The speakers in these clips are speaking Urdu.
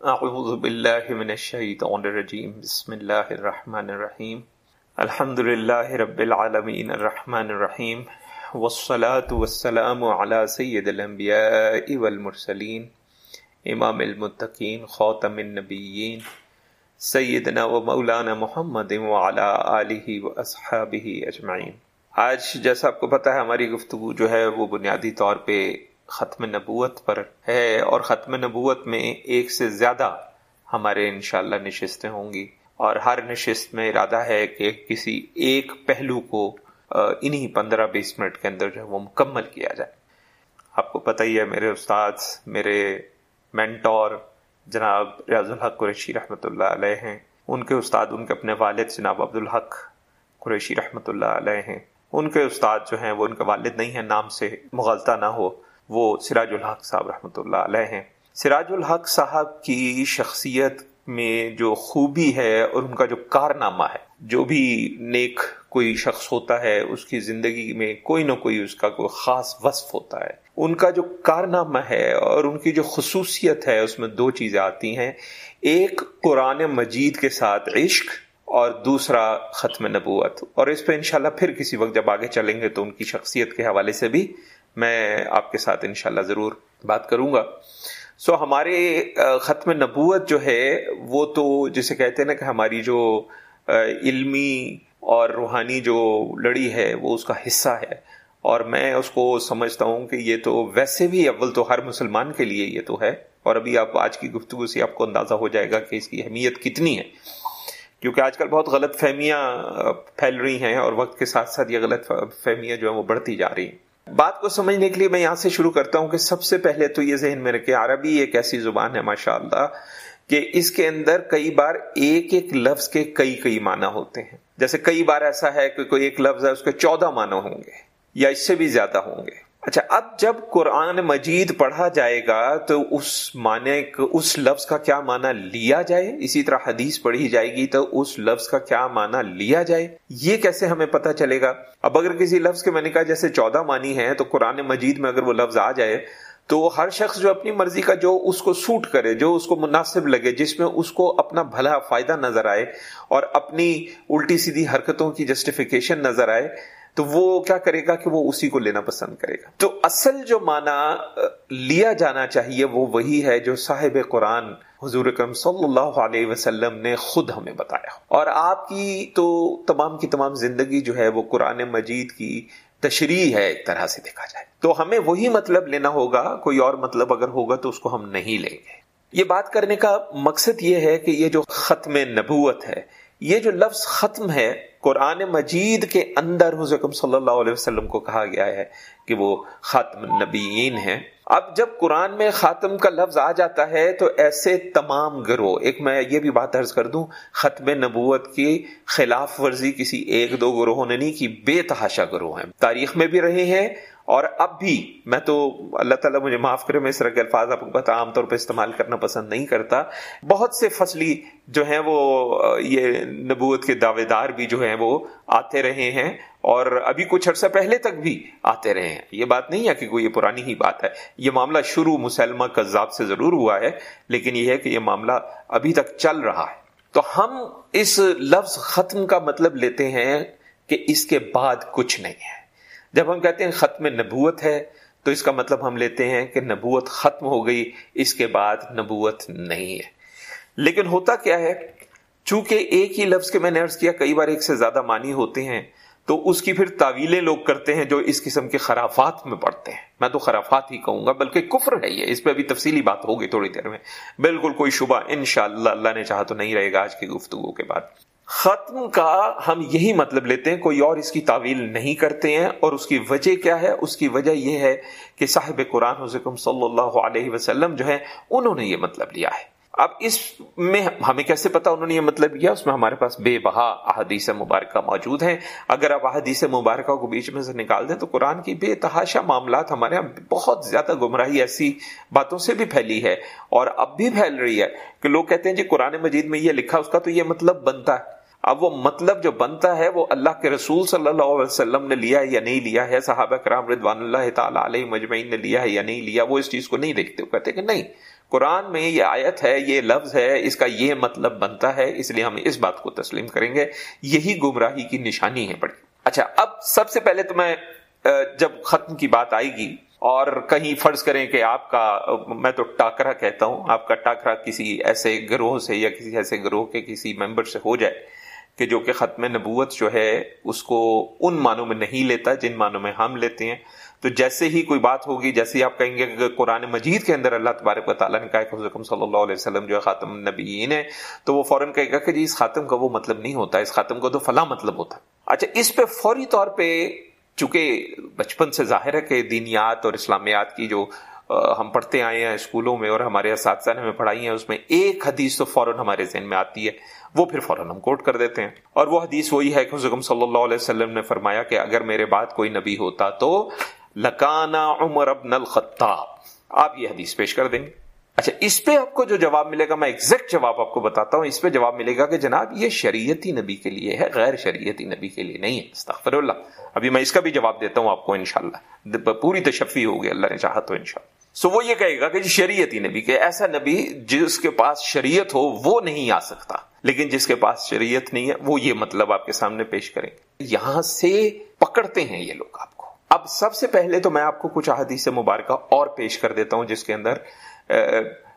اعوذ باللہ من الشیطان الرجیم بسم اللہ الرحمن الرحیم الحمد للہ رب العالمین الرحمن الرحیم والصلاة والسلام على سید الانبیاء والمرسلین امام المتقین خاتم النبیین سیدنا و مولانا محمد وعلى آلہ و اصحابہ اجمعین آج جیسا آپ کو پتا ہے، ہماری گفتگو جو ہے وہ بنیادی طور پہ ختم نبوت پر ہے اور ختم نبوت میں ایک سے زیادہ ہمارے انشاءاللہ نشستیں ہوں گی اور ہر نشست میں ارادہ ہے کہ کسی ایک پہلو کو انہی پندرہ بیس منٹ کے اندر جو ہے وہ مکمل کیا جائے۔ آپ کو پتہ ہی ہے میرے استاد میرے مینٹور جناب ریاض الحق قریشی رحمۃ اللہ علیہ ہیں۔ ان کے استاد ان کے اپنے والد جناب عبدالحق قریشی رحمۃ اللہ علیہ ہیں۔ ان کے استاد جو ہیں وہ، ان کے والد نہیں ہیں، نام سے مغلطہ نہ ہو۔ وہ سراج الحق صاحب رحمۃ اللہ علیہ ہیں۔ سراج الحق صاحب کی شخصیت میں جو خوبی ہے اور ان کا جو کارنامہ ہے، جو بھی نیک کوئی شخص ہوتا ہے، اس کی زندگی میں کوئی نہ کوئی اس کا کوئی خاص وصف ہوتا ہے۔ ان کا جو کارنامہ ہے اور ان کی جو خصوصیت ہے، اس میں دو چیزیں آتی ہیں۔ ایک قرآن مجید کے ساتھ عشق اور دوسرا ختم نبوت۔ اور اس پہ انشاءاللہ پھر کسی وقت جب آگے چلیں گے تو ان کی شخصیت کے حوالے سے بھی میں آپ کے ساتھ انشاءاللہ ضرور بات کروں گا۔ سو so, ہمارے ختم نبوت جو ہے وہ تو جسے کہتے ہیں نا کہ ہماری جو علمی اور روحانی جو لڑی ہے وہ اس کا حصہ ہے۔ اور میں اس کو سمجھتا ہوں کہ یہ تو ویسے بھی اول تو ہر مسلمان کے لیے یہ تو ہے۔ اور ابھی آپ آج کی گفتگو سے آپ کو اندازہ ہو جائے گا کہ اس کی اہمیت کتنی ہے۔ کیونکہ آج کل بہت غلط فہمیاں پھیل رہی ہیں اور وقت کے ساتھ ساتھ یہ غلط فہمیاں جو ہیں وہ بڑھتی جا رہی ہیں۔ بات کو سمجھنے کے لیے میں یہاں سے شروع کرتا ہوں کہ سب سے پہلے تو یہ ذہن میں رکھے عربی ایک ایسی زبان ہے ماشاء اللہ کہ اس کے اندر کئی بار ایک ایک لفظ کے کئی کئی معنی ہوتے ہیں۔ جیسے کئی بار ایسا ہے کہ کوئی ایک لفظ ہے، اس کے چودہ معنی ہوں گے یا اس سے بھی زیادہ ہوں گے۔ اچھا اب جب قرآن مجید پڑھا جائے گا تو اس معنی اس لفظ کا کیا معنی لیا جائے؟ اسی طرح حدیث پڑھی جائے گی تو اس لفظ کا کیا معنی لیا جائے؟ یہ کیسے ہمیں پتہ چلے گا؟ اب اگر کسی لفظ کے میں نے کہا، جیسے چودہ معنی ہے تو قرآن مجید میں اگر وہ لفظ آ جائے تو ہر شخص جو اپنی مرضی کا، جو اس کو سوٹ کرے، جو اس کو مناسب لگے، جس میں اس کو اپنا بھلا فائدہ نظر آئے اور اپنی الٹی سیدھی حرکتوں کی جسٹیفیکیشن نظر آئے تو وہ کیا کرے گا کہ وہ اسی کو لینا پسند کرے گا۔ تو اصل جو معنی لیا جانا چاہیے وہ وہی ہے جو صاحب قرآن حضور اکرم صلی اللہ علیہ وسلم نے خود ہمیں بتایا۔ اور آپ کی تو تمام کی تمام زندگی جو ہے وہ قرآن مجید کی تشریح ہے ایک طرح سے دیکھا جائے۔ تو ہمیں وہی مطلب لینا ہوگا، کوئی اور مطلب اگر ہوگا تو اس کو ہم نہیں لیں گے۔ یہ بات کرنے کا مقصد یہ ہے کہ یہ جو ختم نبوت ہے یہ جو لفظ ختم ہے، قرآن مجید کے اندر حضرت صلی اللہ علیہ وسلم کو کہا گیا ہے کہ وہ خاتم نبیین ہیں۔ اب جب قرآن میں خاتم کا لفظ آ جاتا ہے تو ایسے تمام گروہ، ایک میں یہ بھی بات عرض کر دوں، ختم نبوت کی خلاف ورزی کسی ایک دو گروہوں نے نہیں کی، بے تحاشا گروہ ہیں۔ تاریخ میں بھی رہے ہیں اور اب بھی میں تو اللہ تعالیٰ مجھے معاف کرے، میں اس طرح کے الفاظ آپ کو پتا عام طور پہ استعمال کرنا پسند نہیں کرتا۔ بہت سے فصلی جو ہیں وہ، یہ نبوت کے دعوے دار بھی جو ہیں وہ آتے رہے ہیں اور ابھی کچھ عرصہ پہلے تک بھی آتے رہے ہیں۔ یہ بات نہیں ہے کہ کوئی یہ پرانی ہی بات ہے۔ یہ معاملہ شروع مسلمہ کذاب سے ضرور ہوا ہے، لیکن یہ ہے کہ یہ معاملہ ابھی تک چل رہا ہے۔ تو ہم اس لفظ ختم کا مطلب لیتے ہیں کہ اس کے بعد کچھ نہیں ہے۔ جب ہم کہتے ہیں ختم نبوت ہے، تو اس کا مطلب ہم لیتے ہیں کہ نبوت ختم ہو گئی، اس کے بعد نبوت نہیں ہے۔ لیکن ہوتا کیا ہے، چونکہ ایک ہی لفظ کے میں نے کیا، کئی بار ایک سے زیادہ معنی ہوتے ہیں، تو اس کی پھر تعویلیں لوگ کرتے ہیں جو اس قسم کے خرافات میں پڑھتے ہیں۔ میں تو خرافات ہی کہوں گا، بلکہ کفر ہے یہ۔ اس پہ ابھی تفصیلی بات ہوگی تھوڑی دیر میں۔ بالکل کوئی شبہ، انشاءاللہ اللہ نے چاہا تو نہیں رہے گا آج کی گفتگو کے بعد۔ ختم کا ہم یہی مطلب لیتے ہیں، کوئی اور اس کی تعویل نہیں کرتے ہیں۔ اور اس کی وجہ کیا ہے؟ اس کی وجہ یہ ہے کہ صاحب قرآن حضرت صلی اللہ علیہ وسلم جو ہے انہوں نے یہ مطلب لیا ہے۔ اب اس میں ہمیں کیسے پتا انہوں نے یہ مطلب کیا اس میں ہمارے پاس بے بہا احادیث مبارکہ موجود ہیں۔ اگر آپ احادیث مبارکہ کو بیچ میں سے نکال دیں تو قرآن کی بے تحاشا معاملات ہمارے یہاں بہت زیادہ گمراہی ایسی باتوں سے بھی پھیلی ہے۔ اور اب بھی پھیل رہی ہے کہ لوگ کہتے ہیں جی قرآن مجید میں یہ لکھا، اس کا تو یہ مطلب بنتا ہے۔ اب وہ مطلب جو بنتا ہے وہ اللہ کے رسول صلی اللہ علیہ وسلم نے لیا ہے یا نہیں لیا ہے؟ صحابہ کرام رضوان اللہ تعالیٰ علیہ مجمعین نے لیا ہے یا نہیں لیا؟ وہ اس چیز کو نہیں دیکھتے، وہ کہتے کہ نہیں، قرآن میں یہ آیت ہے، یہ لفظ ہے، اس کا یہ مطلب بنتا ہے، اس لیے ہم اس بات کو تسلیم کریں گے۔ یہی گمراہی کی نشانی ہے بڑی اچھا اب سب سے پہلے تو میں جب ختم کی بات آئے گی اور کہیں فرض کریں کہ آپ کا، میں تو ٹاکرا کہتا ہوں، آپ کا ٹاکرا کسی ایسے گروہ سے یا کسی ایسے گروہ کے کسی ممبر سے ہو جائے کہ جو کہ ختم نبوت جو ہے اس کو ان معنوں میں نہیں لیتا جن معنوں میں ہم لیتے ہیں۔ تو جیسے ہی کوئی بات ہوگی، جیسے ہی آپ کہیں گے کہ قرآن مجید کے اندر اللہ تبارک و تعالیٰ نے کہا کہ حضرت صلی اللہ علیہ وسلم جو ہے خاتم النبیین ہے تو وہ فوراً کہے گا کہ جی اس خاتم کا وہ مطلب نہیں ہوتا، اس خاتم کا تو فلاں مطلب ہوتا۔ ہے اچھا اس پہ فوری طور پہ چونکہ بچپن سے ظاہر ہے کہ دینیات اور اسلامیات کی جو ہم پڑھتے آئے ہیں اسکولوں میں اور ہمارے اساتذہ نے ہمیں پڑھائی ہیں، اس میں ایک حدیث تو فوراً ہمارے ذہن میں آتی ہے۔ وہ پھر فوراً ہم کوٹ کر دیتے ہیں۔ اور وہ حدیث وہی ہے کہ حضرت صلی اللہ علیہ وسلم نے فرمایا کہ اگر میرے بعد کوئی نبی ہوتا تو لکانا عمر ابن الخطاب۔ آپ یہ حدیث پیش کر دیں گے۔ اچھا اس پہ آپ کو جو جواب ملے گا، میں ایگزیکٹ جواب آپ کو بتاتا ہوں۔ اس پہ جواب ملے گا کہ جناب، یہ شریعتی نبی کے لیے ہے، غیر شریعتی نبی کے لیے نہیں ہے۔ استغفر اللہ۔ ابھی میں اس کا بھی جواب دیتا ہوں آپ کو انشاءاللہ۔ پوری تشفی ہوگی، اللہ نے چاہا تو انشاءاللہ۔ سو وہ یہ کہے گا کہ جی شریعتی نبی، کہ ایسا نبی جس کے پاس شریعت ہو وہ نہیں آ سکتا۔ لیکن جس کے پاس شریعت نہیں ہے، وہ یہ مطلب آپ کے سامنے پیش کریں۔ گے یہاں سے پکڑتے ہیں یہ لوگ آپ کو۔ اب سب سے پہلے تو میں آپ کو کچھ احادیث مبارکہ اور پیش کر دیتا ہوں، جس کے اندر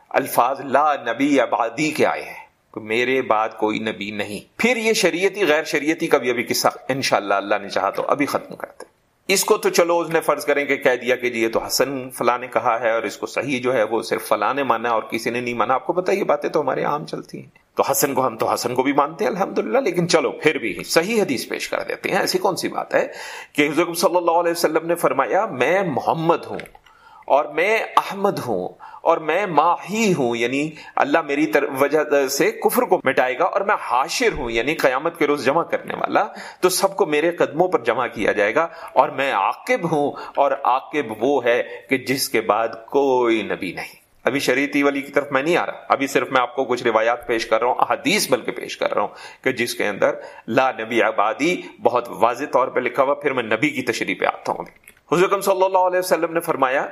الفاظ لا نبی آبادی کے آئے ہیں۔ میرے بعد کوئی نبی نہیں۔ پھر یہ شریعتی غیر شریعتی کا بھی ابھی قصہ، انشاءاللہ اللہ نے چاہا تو ابھی ختم کرتے اس کو تو چلو اس نے فرض کریں کہ کہہ دیا کہ جی یہ تو حسن فلاں نے کہا ہے اور اس کو صحیح جو ہے وہ صرف فلاں نے مانا اور کسی نے نہیں مانا۔ آپ کو پتا یہ باتیں تو ہمارے عام چلتی ہیں۔ تو حسن کو ہم تو حسن کو بھی مانتے ہیں، الحمدللہ، لیکن چلو پھر بھی صحیح حدیث پیش کر دیتے ہیں۔ ایسی کون سی بات ہے کہ حضرت صلی اللہ علیہ وسلم نے فرمایا، میں محمد ہوں اور میں احمد ہوں۔ اور میں ماہی ہوں یعنی اللہ میری وجہ سے کفر کو مٹائے گا اور میں حاشر ہوں یعنی قیامت کے روز جمع کرنے والا، تو سب کو میرے قدموں پر جمع کیا جائے گا اور میں عاقب ہوں اور عاقب وہ ہے کہ جس کے بعد کوئی نبی نہیں۔ ابھی شریعتی والی کی طرف میں نہیں آ رہا، ابھی صرف میں آپ کو کچھ روایات پیش کر رہا ہوں، احادیث بلکہ پیش کر رہا ہوں کہ جس کے اندر لا نبی آبادی بہت واضح طور پہ لکھا ہوا، پھر میں نبی کی تشریح پہ آتا ہوں۔ حضرت صلی اللہ علیہ وسلم نے فرمایا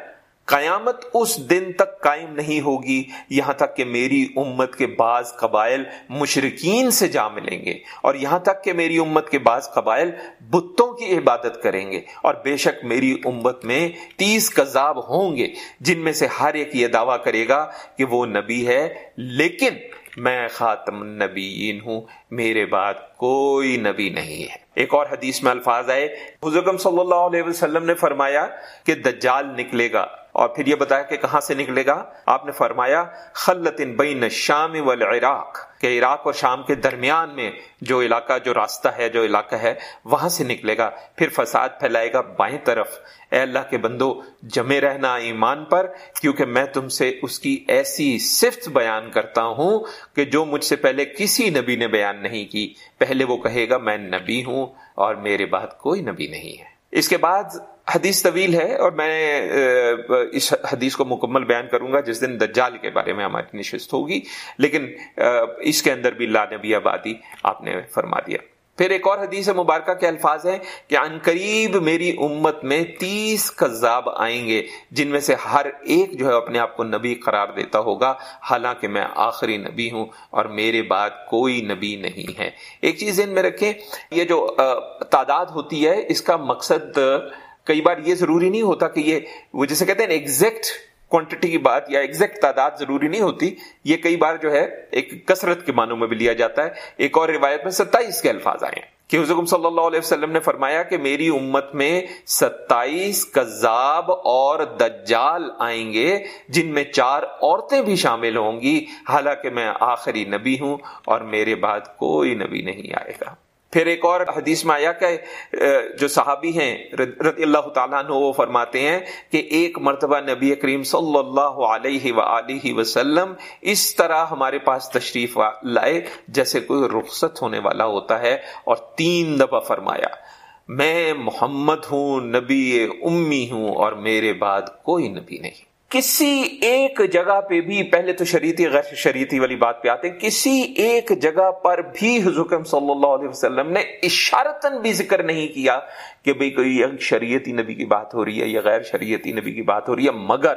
قیامت اس دن تک قائم نہیں ہوگی، یہاں تک کہ میری امت کے بعض قبائل مشرقین سے جا ملیں گے، اور یہاں تک کہ میری امت کے بعض قبائل بتوں کی عبادت کریں گے، اور بے شک میری امت میں تیس کذاب ہوں گے، جن میں سے ہر ایک یہ دعویٰ کرے گا کہ وہ نبی ہے، لیکن میں خاتم النبیین ہوں، میرے بعد کوئی نبی نہیں ہے۔ ایک اور حدیث میں الفاظ آئے۔ حضرت صلی اللہ علیہ وسلم نے فرمایا کہ دجال نکلے گا۔ اور پھر یہ بتایا کہ کہاں سے نکلے گا؟ آپ نے فرمایا خلط بین الشام والعراق۔ کہ عراق اور شام کے درمیان میں جو علاقہ، جو راستہ ہے، جو علاقہ ہے، وہاں سے نکلے گا، پھر فساد پھیلائے گا بائیں طرف۔ اے اللہ کے بندو، جمے رہنا ایمان پر، کیونکہ میں تم سے اس کی ایسی صفت بیان کرتا ہوں کہ جو مجھ سے پہلے کسی نبی نے بیان نہیں کی۔ پہلے وہ کہے گا، میں نبی ہوں اور میرے بعد کوئی نبی نہیں ہے۔ اس کے بعد حدیث طویل ہے اور میں اس حدیث کو مکمل بیان کروں گا جس دن دجال کے بارے میں ہماری نشست ہوگی۔ لیکن اس کے اندر بھی لا نبی آبادی آپ نے فرما دیا۔ پھر ایک اور حدیث مبارکہ کے الفاظ ہیں کہ ان قریب میری امت میں تیس کذاب آئیں گے، جن میں سے ہر ایک جو ہے اپنے آپ کو نبی قرار دیتا ہوگا۔ حالانکہ میں آخری نبی ہوں اور میرے بعد کوئی نبی نہیں ہے۔ ایک چیز ان میں رکھیں، یہ جو تعداد ہوتی ہے، اس کا مقصد کئی بار یہ ضروری نہیں ہوتا کہ یہ وہ جیسے کہتے ہیں ایگزیکٹ کوانٹٹی کی بات یا ایگزیکٹ تعداد ضروری نہیں ہوتی، یہ کئی بار جو ہے ایک کثرت کے معنوں میں بھی لیا جاتا ہے۔ ایک اور روایت میں ستائیس کے الفاظ آئے ہیں کہ حضرت صلی اللہ علیہ وسلم نے فرمایا کہ میری امت میں ستائیس کذاب اور دجال آئیں گے، جن میں چار عورتیں بھی شامل ہوں گی۔ حالانکہ میں آخری نبی ہوں اور میرے بعد کوئی نبی نہیں آئے گا۔ پھر ایک اور حدیث میں آیا کہ جو صحابی ہیں رضی اللہ تعالیٰ عنہ، وہ فرماتے ہیں کہ ایک مرتبہ نبی کریم صلی اللہ علیہ وآلہ وسلم اس طرح ہمارے پاس تشریف لائے، جیسے کوئی رخصت ہونے والا ہوتا ہے، اور تین دفعہ فرمایا، میں محمد ہوں، نبی امی ہوں، اور میرے بعد کوئی نبی نہیں۔ کسی ایک جگہ پہ بھی، پہلے تو شریعتی، غیر شریعتی والی بات پہ آتے ہیں، کسی ایک جگہ پر بھی حضرت صلی اللہ علیہ وسلم نے اشارتن بھی ذکر نہیں کیا کہ بھئی کوئی شریعتی نبی کی بات ہو رہی ہے یا غیر شریعتی نبی کی بات ہو رہی ہے، مگر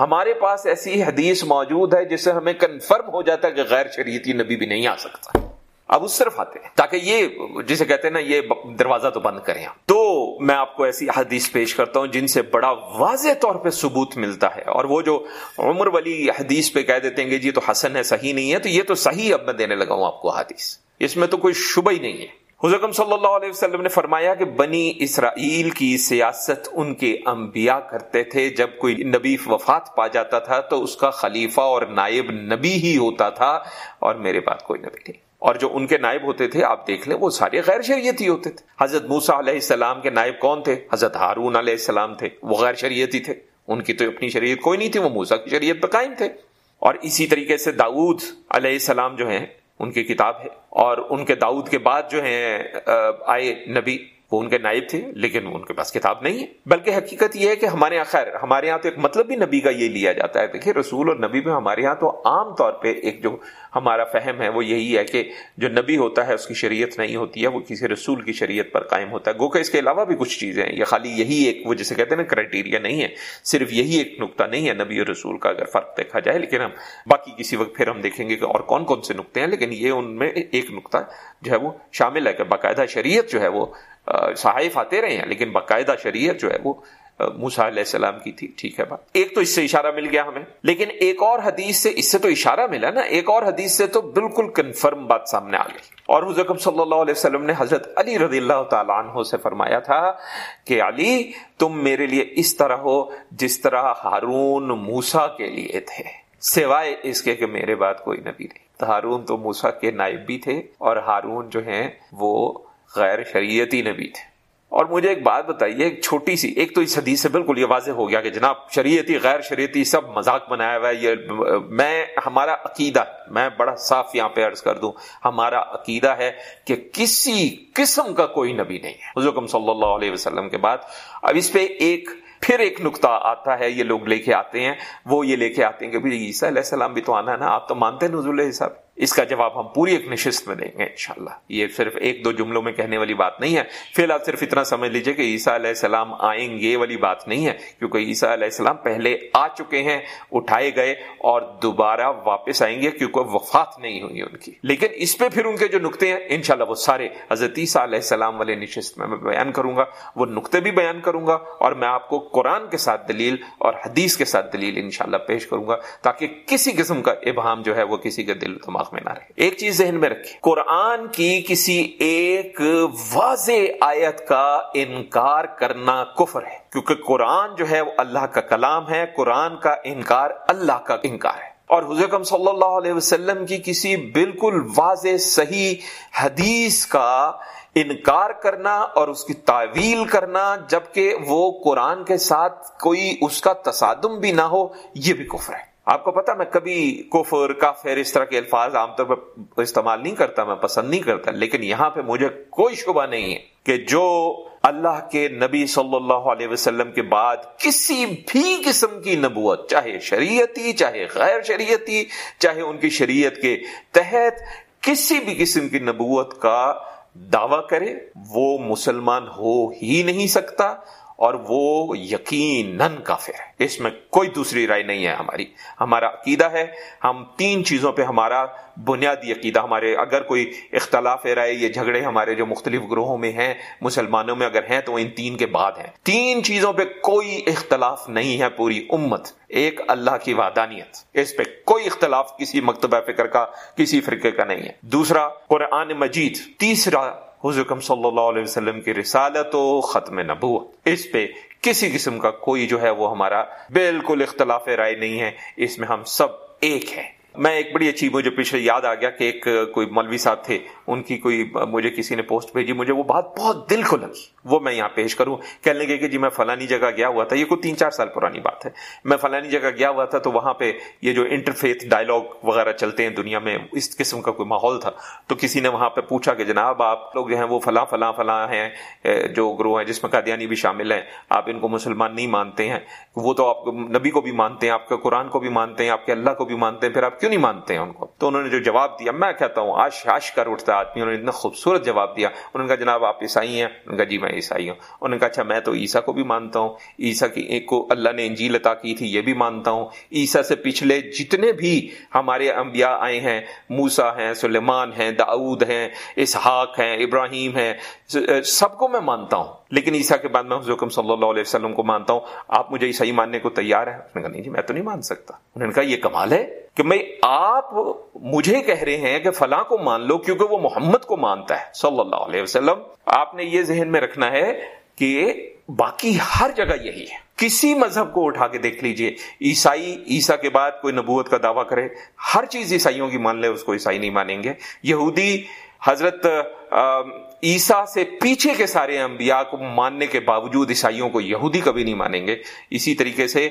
ہمارے پاس ایسی حدیث موجود ہے جس سے ہمیں کنفرم ہو جاتا ہے کہ غیر شریعتی نبی بھی نہیں آ سکتا۔ اب اس طرف آتے ہیں۔ تاکہ یہ جسے کہتے ہیں نا، یہ دروازہ تو بند کریں۔ تو میں آپ کو ایسی حدیث پیش کرتا ہوں جن سے بڑا واضح طور پہ ثبوت ملتا ہے۔ اور وہ جو عمر ولی حدیث پہ کہہ دیتے ہیں کہ جی تو حسن ہے، صحیح نہیں ہے، تو یہ تو صحیح اب میں دینے لگا ہوں آپ کو حدیث اس میں تو کوئی شبہ ہی نہیں ہے۔ حضرکم صلی اللہ علیہ وسلم نے فرمایا کہ بنی اسرائیل کی سیاست ان کے انبیاء کرتے تھے۔ جب کوئی نبی وفات پا جاتا تھا تو اس کا خلیفہ اور نائب نبی ہی ہوتا تھا۔ اور میرے بات کوئی نبی نہیں۔ اور جو ان کے نائب ہوتے تھے، آپ دیکھ لیں، وہ سارے غیر شریعتی ہوتے تھے۔ حضرت موسا علیہ السلام کے نائب کون تھے؟ حضرت ہارون علیہ السلام تھے، وہ غیر شریعتی تھے۔ ان کی تو اپنی شریعت کوئی نہیں تھی، وہ موسا کی شریعت پہ قائم تھے۔ اور اسی طریقے سے داود علیہ السلام جو ہیں، ان کی کتاب ہے۔ اور ان کے داؤد کے بعد جو ہیں آئے نبی۔ وہ ان کے نائب تھے، لیکن ان کے پاس کتاب نہیں ہے۔ بلکہ حقیقت یہ ہے کہ ہمارے یہاں خیر، ہمارے یہاں تو ایک مطلب بھی نبی کا یہ لیا جاتا ہے۔ دیکھیے، رسول اور نبی میں ہمارے یہاں تو عام طور پہ ایک جو ہمارا فہم ہے، وہ یہی ہے کہ جو نبی ہوتا ہے، اس کی شریعت نہیں ہوتی ہے، وہ کسی رسول کی شریعت پر قائم ہوتا ہے۔ گو کہ اس کے علاوہ بھی کچھ چیزیں ہیں۔ یہ خالی یہی ایک وہ جسے کہتے ہیں نا کرائٹیریا نہیں ہے۔ صرف یہی ایک نقطہ نہیں ہے نبی اور رسول کا اگر فرق دیکھا جائے۔ لیکن ہم باقی کسی وقت پھر ہم دیکھیں گے کہ اور کون کون سے نقطے ہیں، لیکن یہ ان میں ایک نقطہ جو ہے وہ شامل ہے کہ باقاعدہ شریعت جو ہے وہ صحائف آتے رہے ہیں، لیکن باقاعدہ شریعت جو ہے وہ موسا علیہ السلام کی تھی۔ ٹھیک ہے، بات۔ ایک تو اس سے اشارہ مل گیا ہمیں، لیکن ایک اور حدیث سے اس سے تو اشارہ ملا نا، ایک اور حدیث سے تو بالکل کنفرم بات سامنے آ گئی۔ اور حضرت صلی اللہ علیہ وسلم نے حضرت علی رضی اللہ تعالیٰ عنہ سے فرمایا تھا کہ، علی، تم میرے لیے اس طرح ہو جس طرح ہارون موسا کے لیے تھے۔ سوائے اس کے کہ میرے بعد کوئی نبی نہیں۔ ہارون تو موسا کے نائب بھی تھے اور ہارون جو ہیں وہ غیر شریعتی نبی تھے۔ اور مجھے ایک بات بتائیے، ایک چھوٹی سی، ایک تو اس حدیث سے بالکل یہ واضح ہو گیا کہ جناب شریعتی، غیر شریعتی سب مذاق بنایا ہوا ہے۔ یہ میں، ہمارا عقیدہ، میں بڑا صاف یہاں پہ عرض کر دوں، ہمارا عقیدہ ہے کہ کسی قسم کا کوئی نبی نہیں ہے۔ حضرت صلی اللہ علیہ وسلم کے بعد اب اس پہ ایک، پھر ایک نقطہ آتا ہے، یہ لوگ لے کے آتے ہیں۔ وہ یہ لے کے آتے ہیں کہ عیسیٰ علیہ السلام بھی تو آنا ہے نا، آپ تو مانتے ہیں نزول صاحب اس کا جواب ہم پوری ایک نشست میں دیں گے انشاءاللہ۔ یہ صرف ایک دو جملوں میں کہنے والی بات نہیں ہے۔ فی الحال صرف اتنا سمجھ لیجیے کہ عیسیٰ علیہ السلام آئیں گے والی بات نہیں ہے، کیونکہ عیسیٰ علیہ السلام پہلے آ چکے ہیں، اٹھائے گئے اور دوبارہ واپس آئیں گے کیونکہ وفات نہیں ہوئی ان کی۔ لیکن اس پہ پھر ان کے جو نقطے ہیں، انشاءاللہ وہ سارے حضرت عیسیٰ علیہ السلام والے نشست میں میں بیان کروں گا، وہ نقطے بھی بیان کروں گا اور میں آپ کو قرآن کے ساتھ دلیل اور حدیث کے ساتھ دلیل انشاءاللہ پیش کروں گا تاکہ کسی قسم کا ابہام جو ہے وہ کسی کے دل دماغ دماغ میں نہ رہے۔ ایک چیز ذہن میں رکھے قرآن کی کسی ایک واضح آیت کا انکار کرنا کفر ہے۔ کیونکہ قرآن جو ہے وہ اللہ کا کلام ہے۔ قرآن کا انکار اللہ کا انکار ہے۔ اور حضرت صلی اللہ علیہ وسلم کی کسی بالکل واضح صحیح حدیث کا انکار کرنا اور اس کی تعویل کرنا، جبکہ وہ قرآن کے ساتھ کوئی اس کا تصادم بھی نہ ہو، یہ بھی کفر ہے۔ آپ کو پتا، میں کبھی کفر، کافر، اس طرح کے الفاظ عام طور پر استعمال نہیں کرتا، میں پسند نہیں کرتا، لیکن یہاں پہ مجھے کوئی شبہ نہیں ہے کہ جو اللہ کے نبی صلی اللہ علیہ وسلم کے بعد کسی بھی قسم کی نبوت، چاہے شریعتی، چاہے غیر شریعتی، چاہے ان کی شریعت کے تحت کسی بھی قسم کی نبوت کا دعوی کرے، وہ مسلمان ہو ہی نہیں سکتا اور وہ یقیناً کافر ہے۔ اس میں کوئی دوسری رائے نہیں ہے ہماری۔ ہمارا عقیدہ ہے، ہم تین چیزوں پہ ہمارا بنیادی عقیدہ، ہمارے اگر کوئی اختلاف رائے یہ جھگڑے ہمارے جو مختلف گروہوں میں ہیں، مسلمانوں میں اگر ہیں تو وہ ان تین کے بعد ہیں۔ تین چیزوں پہ کوئی اختلاف نہیں ہے پوری امت۔ ایک اللہ کی وادانیت اس پہ کوئی اختلاف کسی مکتبہ فکر کا، کسی فرقے کا نہیں ہے۔ دوسرا، قرآن مجید۔ تیسرا حضرت صلی اللہ علیہ وسلم کی رسالت و ختم نبوت۔ اس پہ کسی قسم کا کوئی جو ہے وہ ہمارا بالکل اختلاف رائے نہیں ہے۔ اس میں ہم سب ایک ہیں۔ میں ایک بڑی اچھی مجھے پیچھے یاد آ گیا کہ ایک کوئی مولوی صاحب تھے، ان کی کوئی مجھے کسی نے پوسٹ بھیجی، مجھے وہ بات بہت دل کو لگی۔ وہ میں یہاں پیش کروں، کہنے لگے کہ جی میں فلانی جگہ گیا ہوا تھا، یہ کوئی تین چار سال پرانی بات ہے۔ میں فلانی جگہ گیا ہوا تھا تو وہاں پہ یہ جو انٹرفیتھ ڈائلگ وغیرہ چلتے ہیں دنیا میں، اس قسم کا کوئی ماحول تھا۔ تو کسی نے وہاں پہ پوچھا کہ جناب آپ لوگ جو ہیں وہ فلاں فلاں فلاں ہیں جو گروہ ہیں جس میں قادیانی بھی شامل ہیں، آپ ان کو مسلمان نہیں مانتے ہیں۔ وہ تو آپ نبی کو بھی مانتے ہیں، آپ کے قرآن کو بھی مانتے ہیں، آپ کے اللہ کو بھی مانتے ہیں، پھر آپ کیوں نہیں مانتے ہیں ان کو؟ تو انہوں نے جو جواب دیا، میں کہتا ہوں آش آش کر اٹھتا آدمی، انہوں نے اتنا خوبصورت جواب دیا۔ انہوں نے کہا، جناب آپ عیسائی ہیں؟ انہوں نے کہا جی میں عیسائی ہوں۔ انہوں نے کہا اچھا میں تو عیسیٰ کو بھی مانتا ہوں۔ عیسیٰ کی ایک کو اللہ نے انجیل عطا کی تھی، یہ بھی مانتا ہوں۔ عیسیٰ سے پچھلے جتنے بھی ہمارے انبیاء آئے ہیں موسا ہیں، سلیمان ہیں، داؤد ہیں، اسحاق ہیں، ابراہیم ہیں سب کو میں مانتا ہوں۔ لیکن عیسیٰ کے بعد میں حضرت صلی اللہ علیہ وسلم کو مانتا ہوں، آپ مجھے عیسائی ماننے کو تیار ہے کہا، نہیں جی میں تو نہیں مان سکتا۔ انہوں نے کہا، یہ کمال ہے کہ میں، آپ مجھے کہہ رہے ہیں کہ فلاں کو مان لو کیونکہ وہ محمد کو مانتا ہے۔ صلی اللہ علیہ وسلم، آپ نے یہ ذہن میں رکھنا ہے کہ باقی ہر جگہ یہی ہے۔ کسی مذہب کو اٹھا کے دیکھ لیجیے۔ عیسائی، عیسیٰ کے بعد کوئی نبوت کا دعویٰ کرے، ہر چیز عیسائیوں کی مان لے، اس کو عیسائی نہیں مانیں گے۔ یہودی حضرت عیسیٰ سے پیچھے کے سارے انبیاء کو ماننے کے باوجود عیسائیوں کو یہودی کبھی نہیں مانیں گے۔ اسی طریقے سے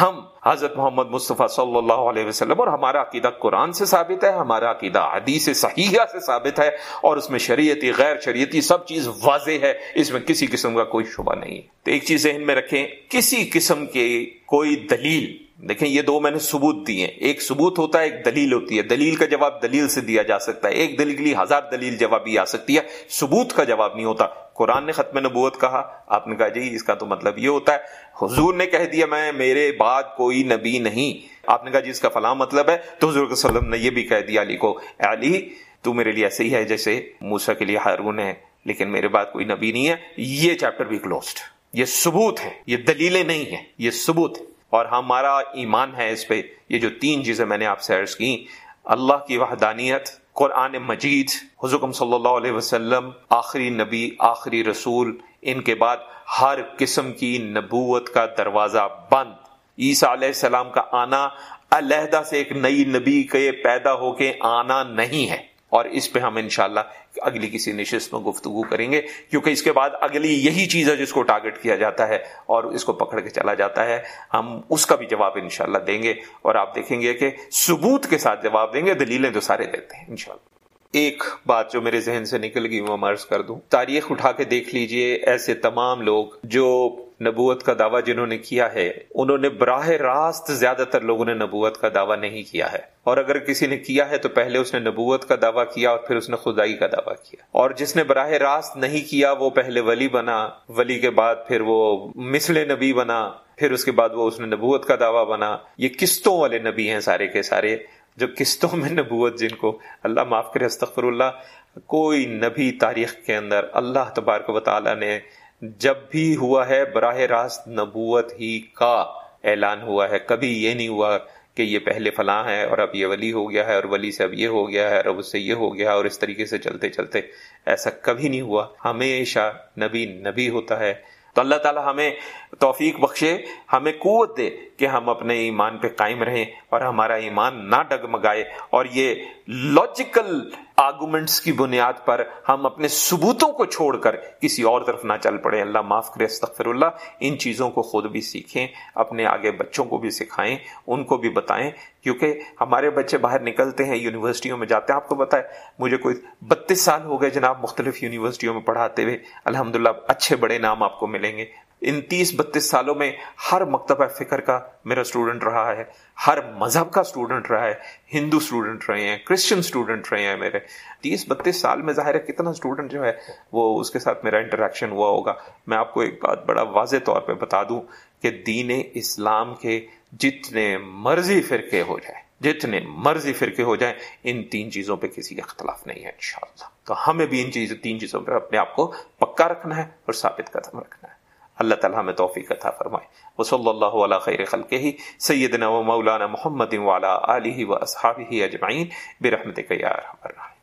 ہم حضرت محمد مصطفیٰ صلی اللہ علیہ وسلم اور ہمارا عقیدہ قرآن سے ثابت ہے، ہمارا عقیدہ حدیث صحیحہ سے ثابت ہے اور اس میں شریعتی، غیر شریعتی سب چیز واضح ہے۔ اس میں کسی قسم کا کوئی شبہ نہیں تو ایک چیز ذہن میں رکھیں، کسی قسم کی کوئی دلیل دیکھیں، یہ دو میں نے ثبوت دیے ایک ثبوت ہوتا ہے، ایک دلیل ہوتی ہے۔ دلیل کا جواب دلیل سے دیا جا سکتا ہے۔ ایک دلیل کے لیے ہزار دلیل جواب بھی آ سکتی ہے۔ ثبوت کا جواب نہیں ہوتا۔ قرآن نے ختم نبوت کہا، آپ نے کہا جی اس کا تو مطلب یہ ہوتا ہے۔ حضور نے کہہ دیا، میں، میرے بعد کوئی نبی نہیں۔ آپ نے کہا جی اس کا فلاں مطلب ہے۔ تو حضور وسلم نے یہ بھی کہہ دیا، علی کو علی، تو میرے لیے ایسے ہی ہے جیسے موسا کے لیے ہارون ہے، لیکن میرے بعد کوئی نبی نہیں ہے۔ یہ چیپٹر بھی کلوزڈ یہ ثبوت ہے، یہ دلیلیں نہیں ہیں، یہ ثبوت ہے۔ اور ہمارا ایمان ہے اس پہ۔ یہ جو تین چیزیں میں نے آپ سے عرض کی، اللہ کی وحدانیت، قرآن مجید حضرت صلی اللہ علیہ وسلم، آخری نبی، آخری رسول، ان کے بعد ہر قسم کی نبوت کا دروازہ بند۔ عیسیٰ علیہ السلام کا آنا علیحدہ سے ایک نئی نبی کے پیدا ہو کے آنا نہیں ہے۔ اور اس پہ ہم انشاءاللہ اگلی کسی نشست میں گفتگو کریں گے، کیونکہ اس کے بعد اگلی یہی چیز ہے جس کو ٹارگٹ کیا جاتا ہے اور اس کو پکڑ کے چلا جاتا ہے۔ ہم اس کا بھی جواب انشاءاللہ دیں گے اور آپ دیکھیں گے کہ ثبوت کے ساتھ جواب دیں گے، دلیلیں جو سارے دیتے ہیں انشاءاللہ۔ ایک بات جو میرے ذہن سے نکل گئی وہ مرض کر دوں، تاریخ اٹھا کے دیکھ لیجیے ایسے تمام لوگ جو نبوت کا دعویٰ جنہوں نے کیا ہے، انہوں نے براہ راست زیادہ تر لوگوں نے نبوت کا دعویٰ نہیں کیا ہے۔ اور اگر کسی نے کیا ہے تو پہلے اس نے نبوت کا دعویٰ کیا اور پھر اس نے خدائی کا دعویٰ کیا۔ اور جس نے براہ راست نہیں کیا، وہ پہلے ولی بنا، ولی کے بعد پھر وہ مثل نبی بنا، پھر اس کے بعد وہ اس نے نبوت کا دعویٰ بنا۔ یہ قسطوں والے نبی ہیں سارے کے سارے۔ جو قسطوں میں نبوت، جن کو اللہ معاف کرے، استغفر اللہ، کوئی نبی تاریخ کے اندر اللہ تبارک و تعالیٰ نے جب بھی ہوا ہے، براہ راست نبوت ہی کا اعلان ہوا ہے۔ کبھی یہ نہیں ہوا کہ یہ پہلے فلاں ہے اور اب یہ ولی ہو گیا ہے اور ولی سے اب یہ ہو گیا ہے اور اب اس سے یہ ہو گیا اور اس طریقے سے چلتے چلتے ایسا کبھی نہیں ہوا۔ ہمیشہ نبی نبی ہوتا ہے۔ تو اللہ تعالی ہمیں توفیق بخشے، ہمیں قوت دے کہ ہم اپنے ایمان پہ قائم رہیں اور ہمارا ایمان نہ ڈگمگائے اور یہ لاجیکل آرگومنٹس کی بنیاد پر ہم اپنے ثبوتوں کو چھوڑ کر کسی اور طرف نہ چل پڑے اللہ معاف کرے استغفر اللہ ان چیزوں کو خود بھی سیکھیں، اپنے آگے بچوں کو بھی سکھائیں، ان کو بھی بتائیں۔ کیونکہ ہمارے بچے باہر نکلتے ہیں، یونیورسٹیوں میں جاتے ہیں۔ آپ کو بتائے مجھے کوئی بتیس سال ہو گئے جناب مختلف یونیورسٹیوں میں پڑھاتے ہوئے۔ الحمد اچھے بڑے نام آپ کو ملیں گے۔ ان تیس بتیس سالوں میں ہر مکتبہ فکر کا میرا اسٹوڈنٹ رہا ہے، ہر مذہب کا اسٹوڈنٹ رہا ہے، ہندو اسٹوڈنٹ رہے ہیں کرسچن اسٹوڈنٹ رہے ہیں میرے۔ تیس بتیس سال میں ظاہر ہے کتنا اسٹوڈنٹ جو ہے وہ اس کے ساتھ میرا انٹریکشن ہوا ہوگا۔ میں آپ کو ایک بات بڑا واضح طور پہ بتا دوں کہ دین اسلام کے جتنے مرضی فرقے ہو جائیں، جتنے مرضی فرقے ہو جائیں، ان تین چیزوں پہ کسی اختلاف نہیں ہے انشاءاللہ۔ تو ہمیں بھی ان چیز تین چیزوں پہ اپنے آپ کو پکا رکھنا ہے اور ثابت قدم رکھنا ہے۔ اللہ تعالیٰ ہمیں توفیق عطا فرمائے۔ وہ صلی اللہ علیہ خیر خلق ہی سیدنا و مولانا محمد والا علیہ و اصحابہ اجمعین، برحمتک یا رحمت